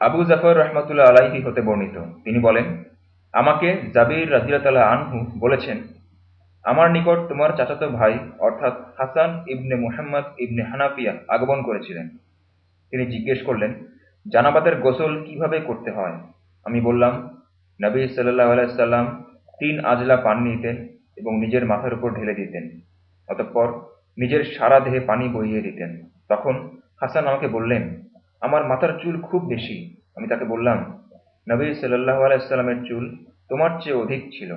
আবু জাফর রহমতুল্লাহ আলাইহি হতে বর্ণিত। তিনি বলেন, আমাকে জাবির রাজিয়াতাল্লাহ আনহু বলেছেন, আমার নিকট তোমার চাচাতো ভাই, অর্থাৎ হাসান ইবনে মুহাম্মদ ইবনে হানাফিয়া আগমন করেছিলেন। তিনি জিজ্ঞেস করলেন, জানাবাদের গোসল কীভাবে করতে হয়? আমি বললাম, নবী সাল্লাহ আলাইসাল্লাম তিন আজলা পানি নিতেন এবং নিজের মাথার উপর ঢেলে দিতেন, অতঃপর নিজের সারা দেহে পানি বইয়ে দিতেন। তখন হাসান আমাকে বললেন আমার মাথার চুল খুব বেশি। আমি তাকে বললাম, নবী সাল্লাহ আলাইসাল্লামের চুল তোমার চেয়ে অধিক ছিল।